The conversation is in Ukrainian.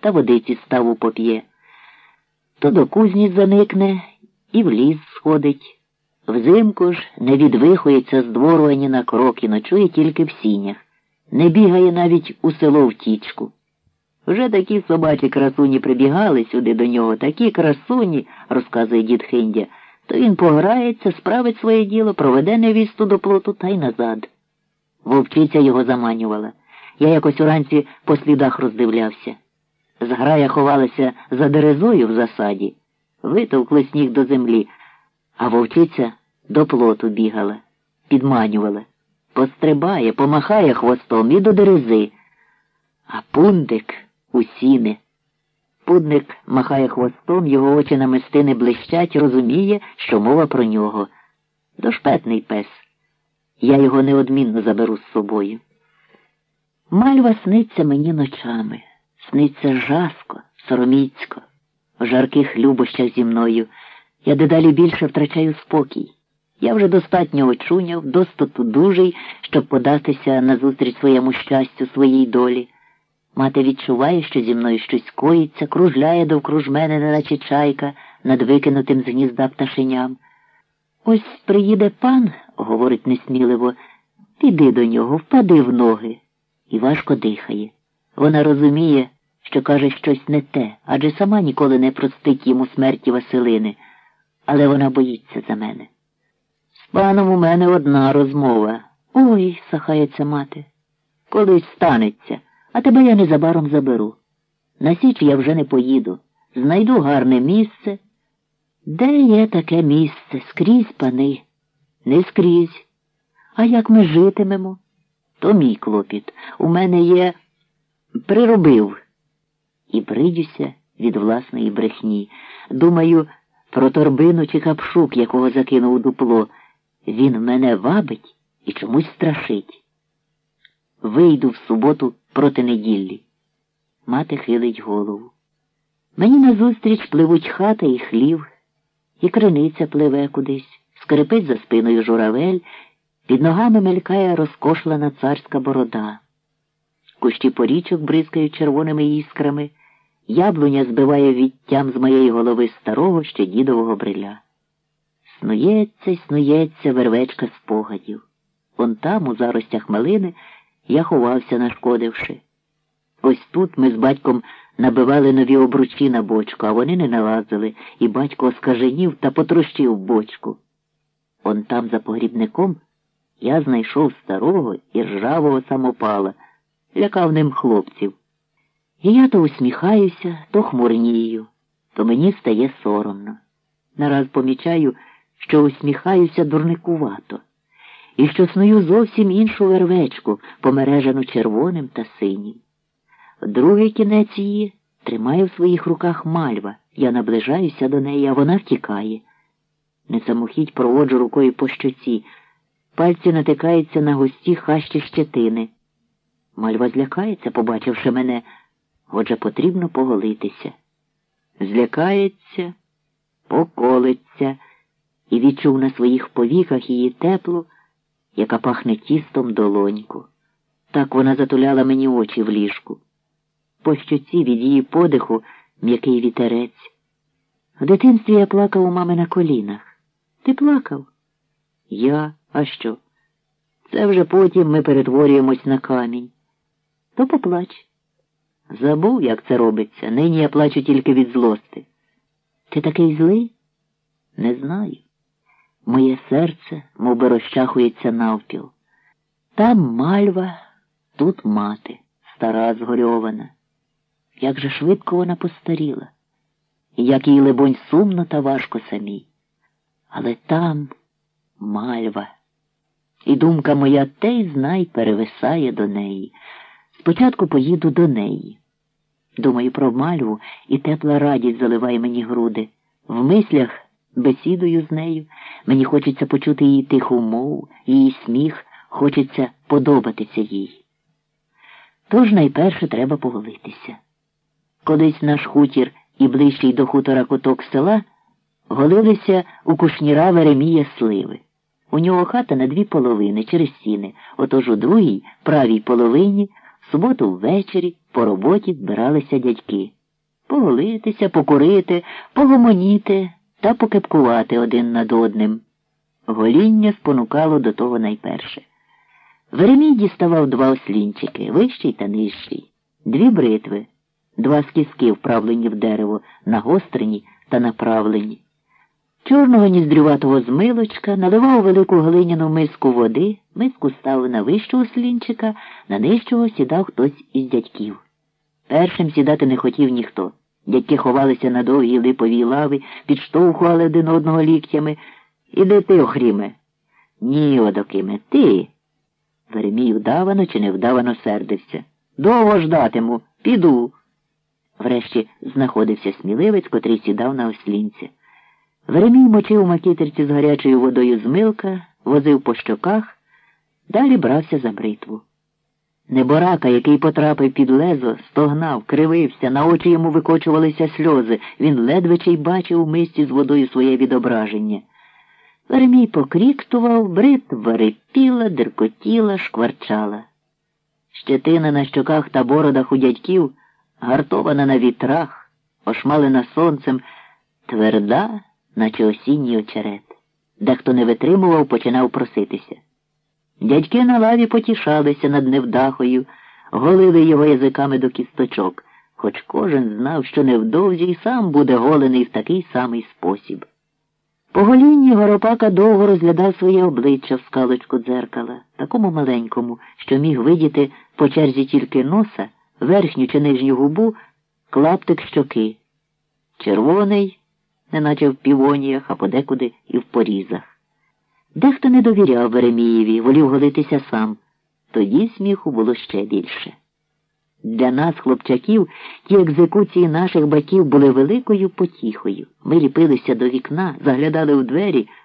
та водиці ставу поп'є. То до кузні заникне і в ліс сходить. Взимку ж не відвихується з двору ані на крок і ночує тільки в сінях, не бігає навіть у село втічку. Вже такі собачі красуні прибігали сюди до нього, такі красуні, розказує дід Хиндя, то він пограється, справить своє діло, проведе невісту до плоту та й назад. Вовчиця його заманювала. Я якось уранці по слідах роздивлявся. Зграя ховалася за дерезою в засаді, витовкли сніг до землі, а вовчиця до плоту бігала, підманювала, пострибає, помахає хвостом і до дерези. А пундик у сіни. Пудник махає хвостом, його очі на мистини блищать, розуміє, що мова про нього. Дошпетний пес. Я його неодмінно заберу з собою. Мальва сниться мені ночами, сниться жаско, сороміцько, в жарких любощах зі мною. Я дедалі більше втрачаю спокій. Я вже достатньо очуняв, достату дужий, щоб податися назустріч своєму щастю, своїй долі. Мати відчуває, що зі мною щось коїться, кружляє довкруж мене, неначе чайка, над викинутим з гнізда пташеням. Ось приїде пан, говорить несміливо, піди до нього, впади в ноги. І важко дихає. Вона розуміє, що каже щось не те, адже сама ніколи не простить йому смерті Василини, але вона боїться за мене. З паном у мене одна розмова. Ой, сахається мати. Колись станеться а тебе я незабаром заберу. На січ я вже не поїду. Знайду гарне місце. Де є таке місце? Скрізь пани, не скрізь. А як ми житимемо? То мій клопіт. У мене є приробив. І бридюся від власної брехні. Думаю, про торбину чи капшук, якого закинув у дупло. Він мене вабить і чомусь страшить. Вийду в суботу проти неділі. Мати хилить голову. Мені назустріч пливуть хата і хлів, і криниця пливе кудись, скрипить за спиною журавель, під ногами мелькає розкошлена царська борода. Кущі порічок бризкають червоними іскрами, яблуня збиває відтям з моєї голови старого ще дідового бриля. Снується й снується вервечка спогадів. Вон там, у заростях малини, я ховався, нашкодивши. Ось тут ми з батьком набивали нові обручі на бочку, а вони не налазили, і батько оскаженів та потрощив бочку. Он там, за погрібником, я знайшов старого і ржавого самопала, лякав ним хлопців. І я то усміхаюся, то хмурнію, то мені стає соромно. Нараз помічаю, що усміхаюся дурникувато і що сную зовсім іншу вервечку, помережену червоним та синім. Другий кінець її тримає в своїх руках мальва. Я наближаюся до неї, а вона втікає. Не самохідь проводжу рукою по щоці. Пальці натикаються на густі хащі щетини. Мальва злякається, побачивши мене, отже потрібно поголитися. Злякається, поколиться і відчув на своїх повіках її теплу яка пахне тістом долоньку. Так вона затуляла мені очі в ліжку. По щоці від її подиху м'який вітерець. В дитинстві я плакав у мами на колінах. Ти плакав? Я, а що? Це вже потім ми перетворюємось на камінь. То поплач. Забув, як це робиться. Нині я плачу тільки від злости. Ти такий злий? Не знаю. Моє серце мов би, розчахується навпіл. Там мальва, тут мати, стара згорьована. Як же швидко вона постаріла, як їй, либонь, сумно та важко самій. Але там мальва. І думка моя те й знай перевисає до неї. Спочатку поїду до неї. Думаю про мальву, і тепла радість заливає мені груди. В мислях бесідою з нею. Мені хочеться почути її тиху мову, її сміх, хочеться подобатися їй. Тож найперше треба поголитися. Колись наш хутір і ближчий до хутора куток села голилися у кушніра Веремія сливи. У нього хата на дві половини через сіни, отож у другій, правій половині, суботу ввечері по роботі збиралися дядьки. Поголитися, покурити, погомоніти та покепкувати один над одним. Гоління спонукало до того найперше. Веремій діставав два ослінчики, вищий та нижчий, дві бритви, два скіски, вправлені в дерево, нагострені та направлені. Чорного ніздрюватого змилочка наливав велику глиняну миску води, миску ставив на вищого слінчика, на нижчого сідав хтось із дядьків. Першим сідати не хотів ніхто. Дядьки ховалися на довгій липовій лави, підштовхували один одного ліктями. Іди ти, Охріме. Ні, Одокиме, ти. Веремій вдавано чи невдавано сердився. Довго ждатиму, піду. Врешті знаходився сміливець, котрий сідав на ослінця. Веремій мочив у макітерці з гарячою водою з милка, возив по щоках, далі брався за бритву. Неборака, який потрапив під лезо, стогнав, кривився, на очі йому викочувалися сльози, він ледве чи й бачив у мисці з водою своє відображення. Веремій покріктував, бритва рипіла, деркотіла, шкварчала. Щетина на щоках та бородах у дядьків, гартована на вітрах, ошмалена сонцем, тверда, наче осінній очерет. Дехто не витримував, починав проситися. Дядьки на лаві потішалися над невдахою, голили його язиками до кісточок, хоч кожен знав, що невдовзі й сам буде голений в такий самий спосіб. По голінні Горопака довго розглядав своє обличчя в скалочку дзеркала, такому маленькому, що міг видіти по черзі тільки носа, верхню чи нижню губу, клаптик щоки. Червоний, неначе в півоніях, а подекуди і в порізах. Дехто не довіряв Веремієві, волів голитися сам. Тоді сміху було ще більше. Для нас, хлопчаків, ті екзекуції наших батьків були великою потіхою. Ми ліпилися до вікна, заглядали у двері,